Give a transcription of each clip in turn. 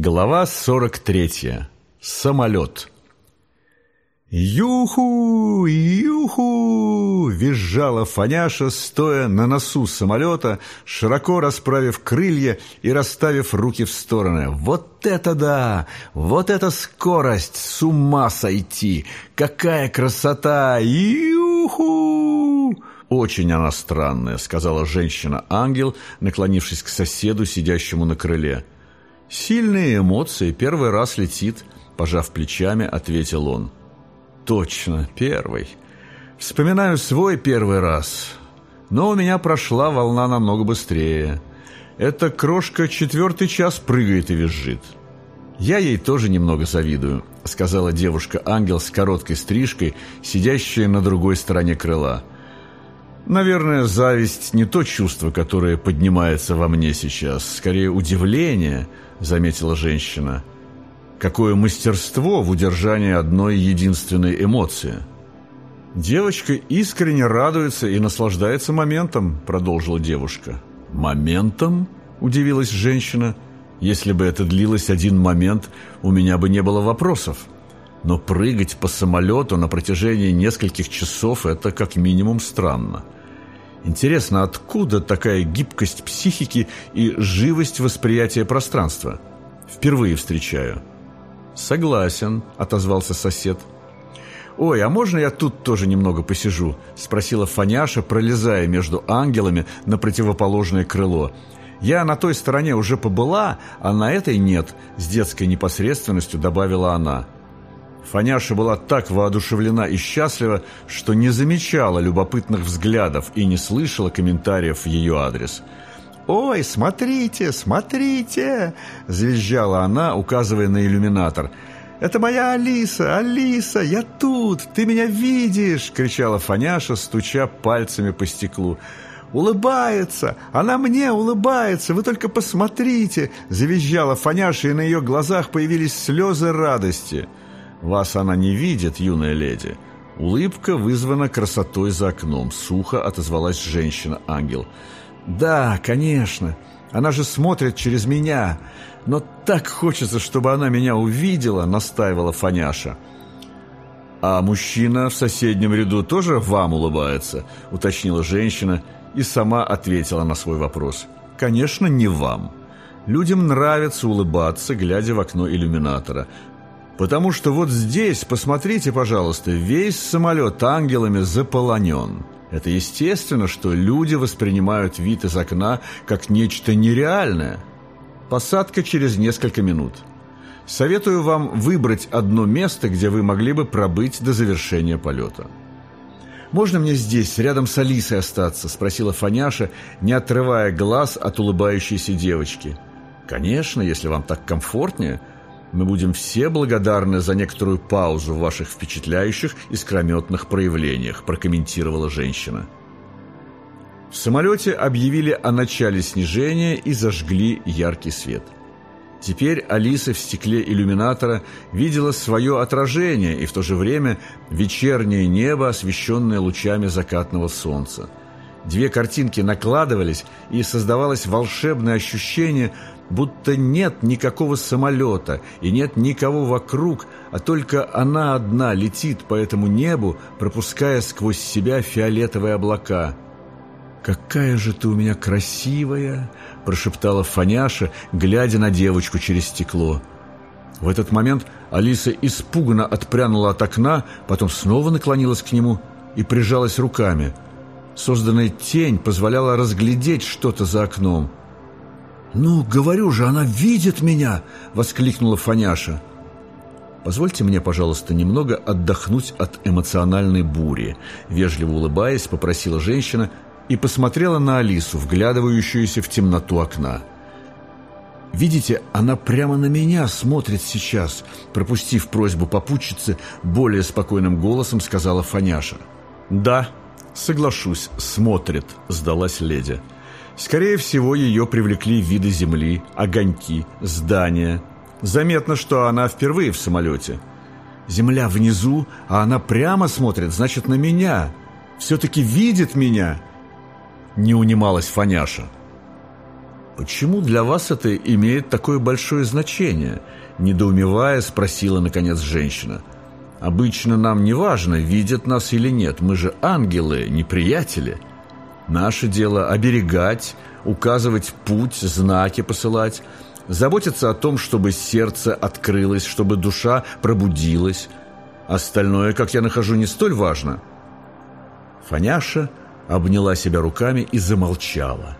Глава 43. Самолет. «Юху! Юху!» — визжала Фаняша, стоя на носу самолета, широко расправив крылья и расставив руки в стороны. «Вот это да! Вот это скорость! С ума сойти! Какая красота! Юху!» «Очень она странная», — сказала женщина-ангел, наклонившись к соседу, сидящему на крыле. «Сильные эмоции, первый раз летит», — пожав плечами, ответил он. Точно, первый. Вспоминаю свой первый раз. Но у меня прошла волна намного быстрее. Эта крошка четвертый час прыгает и визжит. Я ей тоже немного завидую, сказала девушка-ангел с короткой стрижкой, сидящая на другой стороне крыла. Наверное, зависть не то чувство, которое поднимается во мне сейчас, скорее удивление, заметила женщина. Какое мастерство в удержании одной единственной эмоции. «Девочка искренне радуется и наслаждается моментом», — продолжила девушка. «Моментом?» — удивилась женщина. «Если бы это длилось один момент, у меня бы не было вопросов. Но прыгать по самолету на протяжении нескольких часов — это как минимум странно. Интересно, откуда такая гибкость психики и живость восприятия пространства? Впервые встречаю». «Согласен», — отозвался сосед. «Ой, а можно я тут тоже немного посижу?» — спросила Фаняша, пролезая между ангелами на противоположное крыло. «Я на той стороне уже побыла, а на этой нет», — с детской непосредственностью добавила она. Фаняша была так воодушевлена и счастлива, что не замечала любопытных взглядов и не слышала комментариев в ее адрес — «Ой, смотрите, смотрите!» – завизжала она, указывая на иллюминатор. «Это моя Алиса! Алиса! Я тут! Ты меня видишь!» – кричала Фаняша, стуча пальцами по стеклу. «Улыбается! Она мне улыбается! Вы только посмотрите!» – завизжала Фаняша, и на ее глазах появились слезы радости. «Вас она не видит, юная леди!» Улыбка вызвана красотой за окном. Сухо отозвалась женщина-ангел. «Да, конечно. Она же смотрит через меня. Но так хочется, чтобы она меня увидела», — настаивала Фаняша. «А мужчина в соседнем ряду тоже вам улыбается?» — уточнила женщина и сама ответила на свой вопрос. «Конечно, не вам. Людям нравится улыбаться, глядя в окно иллюминатора. Потому что вот здесь, посмотрите, пожалуйста, весь самолет ангелами заполонен». Это естественно, что люди воспринимают вид из окна как нечто нереальное. Посадка через несколько минут. Советую вам выбрать одно место, где вы могли бы пробыть до завершения полета. «Можно мне здесь, рядом с Алисой остаться?» – спросила Фаняша, не отрывая глаз от улыбающейся девочки. «Конечно, если вам так комфортнее», мы будем все благодарны за некоторую паузу в ваших впечатляющих и скрометных проявлениях», прокомментировала женщина. В самолете объявили о начале снижения и зажгли яркий свет. Теперь Алиса в стекле иллюминатора видела свое отражение и в то же время вечернее небо, освещенное лучами закатного солнца. Две картинки накладывались, и создавалось волшебное ощущение, будто нет никакого самолета и нет никого вокруг, а только она одна летит по этому небу, пропуская сквозь себя фиолетовые облака. «Какая же ты у меня красивая!» – прошептала Фаняша, глядя на девочку через стекло. В этот момент Алиса испуганно отпрянула от окна, потом снова наклонилась к нему и прижалась руками. Созданная тень позволяла разглядеть что-то за окном – «Ну, говорю же, она видит меня!» — воскликнула Фаняша. «Позвольте мне, пожалуйста, немного отдохнуть от эмоциональной бури», — вежливо улыбаясь, попросила женщина и посмотрела на Алису, вглядывающуюся в темноту окна. «Видите, она прямо на меня смотрит сейчас», — пропустив просьбу попутчицы, более спокойным голосом сказала Фаняша. «Да, соглашусь, смотрит», — сдалась леди. Скорее всего, ее привлекли виды земли, огоньки, здания. Заметно, что она впервые в самолете. Земля внизу, а она прямо смотрит, значит, на меня. Все-таки видит меня. Не унималась Фаняша. почему для вас это имеет такое большое значение?» Недоумевая, спросила, наконец, женщина. «Обычно нам не важно, видят нас или нет. Мы же ангелы, не приятели. Наше дело оберегать, указывать путь, знаки посылать, заботиться о том, чтобы сердце открылось, чтобы душа пробудилась. Остальное, как я нахожу, не столь важно». Фаняша обняла себя руками и замолчала.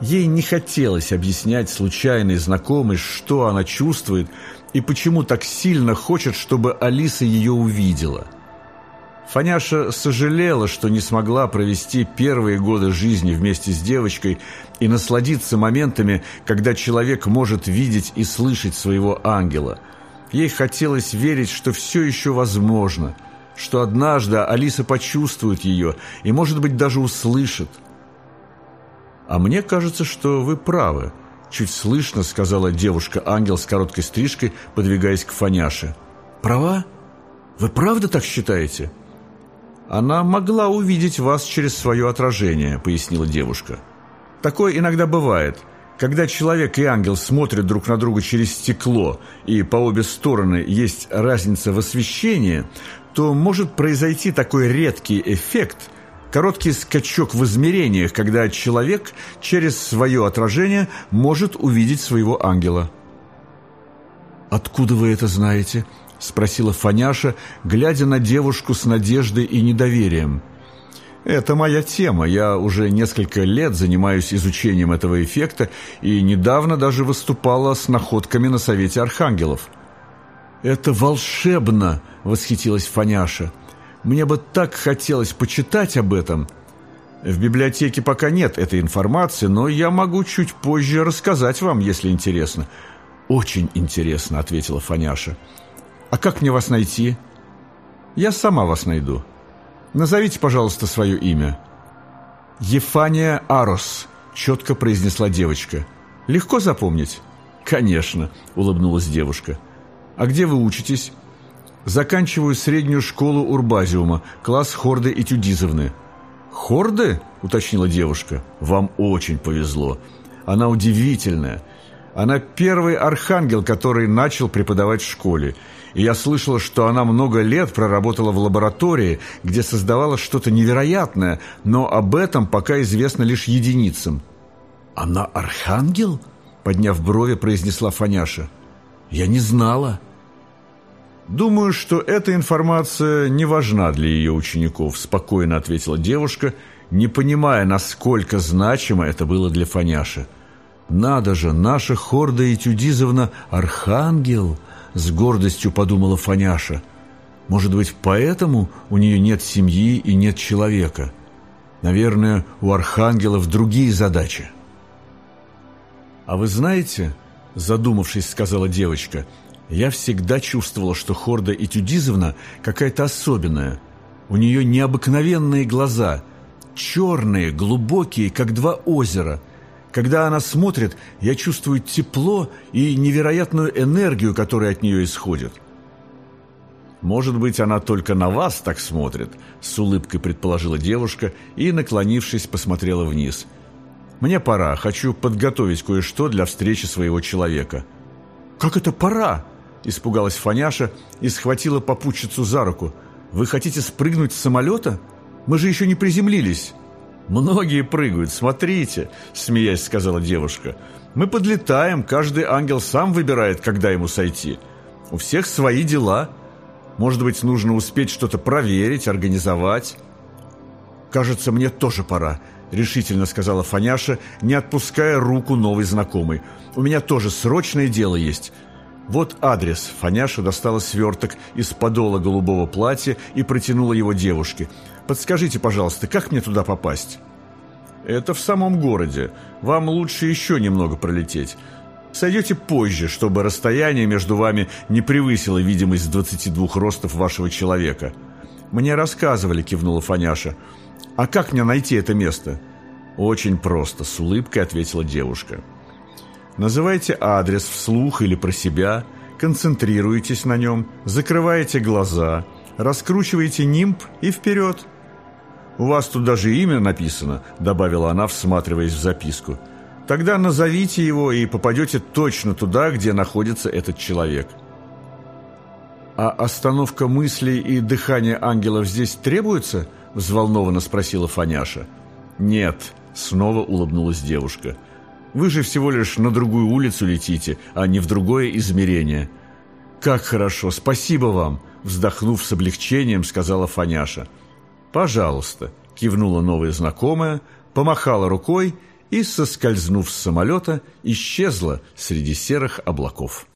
Ей не хотелось объяснять случайной знакомой, что она чувствует и почему так сильно хочет, чтобы Алиса ее увидела. Фаняша сожалела, что не смогла провести первые годы жизни вместе с девочкой и насладиться моментами, когда человек может видеть и слышать своего ангела. Ей хотелось верить, что все еще возможно, что однажды Алиса почувствует ее и, может быть, даже услышит – «А мне кажется, что вы правы», — чуть слышно сказала девушка-ангел с короткой стрижкой, подвигаясь к Фаняше. «Права? Вы правда так считаете?» «Она могла увидеть вас через свое отражение», — пояснила девушка. «Такое иногда бывает. Когда человек и ангел смотрят друг на друга через стекло, и по обе стороны есть разница в освещении, то может произойти такой редкий эффект — Короткий скачок в измерениях, когда человек через свое отражение может увидеть своего ангела. «Откуда вы это знаете?» – спросила Фаняша, глядя на девушку с надеждой и недоверием. «Это моя тема. Я уже несколько лет занимаюсь изучением этого эффекта и недавно даже выступала с находками на Совете Архангелов». «Это волшебно!» – восхитилась Фаняша. Мне бы так хотелось почитать об этом. В библиотеке пока нет этой информации, но я могу чуть позже рассказать вам, если интересно». «Очень интересно», — ответила Фаняша. «А как мне вас найти?» «Я сама вас найду. Назовите, пожалуйста, свое имя». «Ефания Арос», — четко произнесла девочка. «Легко запомнить?» «Конечно», — улыбнулась девушка. «А где вы учитесь?» Заканчиваю среднюю школу Урбазиума, класс Хорды и Тюдизовны». «Хорды?» – уточнила девушка. «Вам очень повезло. Она удивительная. Она первый архангел, который начал преподавать в школе. И я слышала, что она много лет проработала в лаборатории, где создавала что-то невероятное, но об этом пока известно лишь единицам». «Она архангел?» – подняв брови, произнесла Фаняша. «Я не знала». «Думаю, что эта информация не важна для ее учеников», спокойно ответила девушка, не понимая, насколько значимо это было для Фаняши. «Надо же, наша Хорда Этюдизовна – архангел!» – с гордостью подумала Фаняша. «Может быть, поэтому у нее нет семьи и нет человека? Наверное, у архангелов другие задачи». «А вы знаете, – задумавшись, сказала девочка – я всегда чувствовала, что Хорда Этюдизовна какая-то особенная. У нее необыкновенные глаза, черные, глубокие, как два озера. Когда она смотрит, я чувствую тепло и невероятную энергию, которая от нее исходит. «Может быть, она только на вас так смотрит», — с улыбкой предположила девушка и, наклонившись, посмотрела вниз. «Мне пора. Хочу подготовить кое-что для встречи своего человека». «Как это пора?» Испугалась Фаняша и схватила попутчицу за руку. «Вы хотите спрыгнуть с самолета? Мы же еще не приземлились!» «Многие прыгают, смотрите!» – смеясь сказала девушка. «Мы подлетаем, каждый ангел сам выбирает, когда ему сойти. У всех свои дела. Может быть, нужно успеть что-то проверить, организовать?» «Кажется, мне тоже пора», — решительно сказала Фаняша, не отпуская руку новой знакомой. «У меня тоже срочное дело есть. «Вот адрес». Фаняша достала сверток из подола голубого платья и протянула его девушке. «Подскажите, пожалуйста, как мне туда попасть?» «Это в самом городе. Вам лучше еще немного пролететь. Сойдете позже, чтобы расстояние между вами не превысило видимость 22 ростов вашего человека». «Мне рассказывали», — кивнула Фаняша. «А как мне найти это место?» «Очень просто», — с улыбкой ответила девушка. Называйте адрес вслух или про себя, концентрируйтесь на нем, закрываете глаза, раскручиваете нимб и вперед. «У вас тут даже имя написано», — добавила она, всматриваясь в записку. Тогда назовите его и попадете точно туда, где находится этот человек. А остановка мыслей и дыхание ангелов здесь требуется? Взволнованно спросила Фаняша. Нет, снова улыбнулась девушка. Вы же всего лишь на другую улицу летите, а не в другое измерение. Как хорошо, спасибо вам, вздохнув с облегчением, сказала Фаняша. Пожалуйста, кивнула новая знакомая, помахала рукой и, соскользнув с самолета, исчезла среди серых облаков.